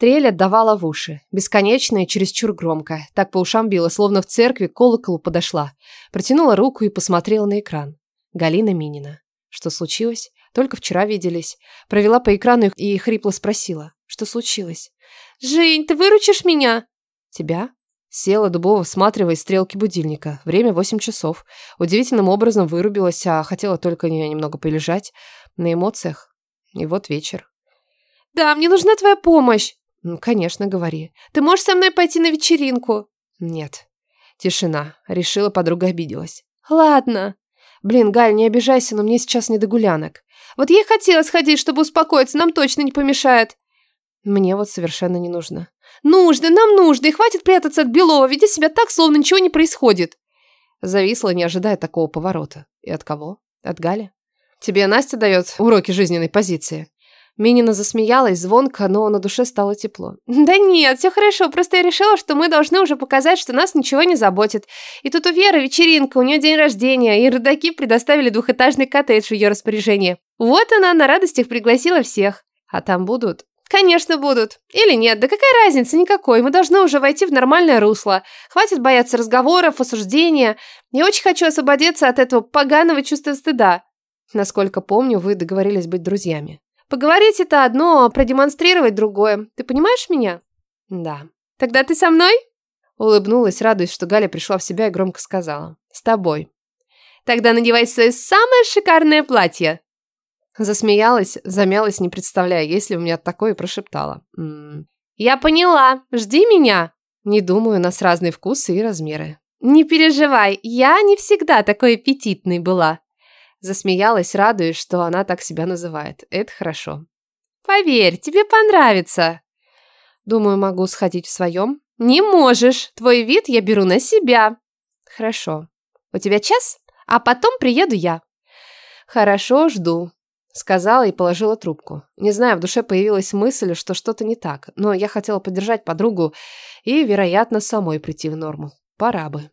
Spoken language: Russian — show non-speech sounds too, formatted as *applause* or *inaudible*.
Трель отдавала в уши, бесконечная и чересчур громкая. Так по ушам била, словно в церкви к колоколу подошла. Протянула руку и посмотрела на экран. Галина Минина. Что случилось? Только вчера виделись. Провела по экрану и хрипло спросила. Что случилось? «Жень, ты выручишь меня?» «Тебя?» Села Дубова, всматривая стрелки будильника. Время восемь часов. Удивительным образом вырубилась, а хотела только немного полежать на эмоциях. И вот вечер. «Да, мне нужна твоя помощь!» Ну, конечно, говори. Ты можешь со мной пойти на вечеринку? Нет. Тишина. Решила, подруга обиделась. Ладно. Блин, Галь, не обижайся, но мне сейчас не до гулянок. Вот я хотела сходить, чтобы успокоиться, нам точно не помешает. Мне вот совершенно не нужно. Нужно, нам нужно, и хватит прятаться от Белова, веди себя так, словно ничего не происходит. Зависла, не ожидая такого поворота. И от кого? От Гали? Тебе Настя дает уроки жизненной позиции. Минина засмеялась звонко, но на душе стало тепло. *laughs* «Да нет, все хорошо, просто я решила, что мы должны уже показать, что нас ничего не заботит. И тут у Веры вечеринка, у нее день рождения, и родаки предоставили двухэтажный коттедж в ее распоряжение. Вот она на радостях пригласила всех. А там будут?» «Конечно будут. Или нет, да какая разница, никакой. Мы должны уже войти в нормальное русло. Хватит бояться разговоров, осуждения. Я очень хочу освободиться от этого поганого чувства стыда». Насколько помню, вы договорились быть друзьями. Поговорить это одно, а продемонстрировать другое. Ты понимаешь меня? Да. Тогда ты со мной? Улыбнулась, радуясь, что Галя пришла в себя и громко сказала. С тобой. Тогда надевай свое самое шикарное платье. Засмеялась, замялась, не представляя, есть ли у меня такое, и прошептала. «М -м, «Я поняла. Жди меня». Не думаю, у нас разные вкусы и размеры. «Не переживай, я не всегда такой аппетитной была». Засмеялась, радуясь, что она так себя называет. Это хорошо. Поверь, тебе понравится. Думаю, могу сходить в своем. Не можешь. Твой вид я беру на себя. Хорошо. У тебя час, а потом приеду я. Хорошо, жду. Сказала и положила трубку. Не знаю, в душе появилась мысль, что что-то не так, но я хотела поддержать подругу и, вероятно, самой прийти в норму. Пора бы.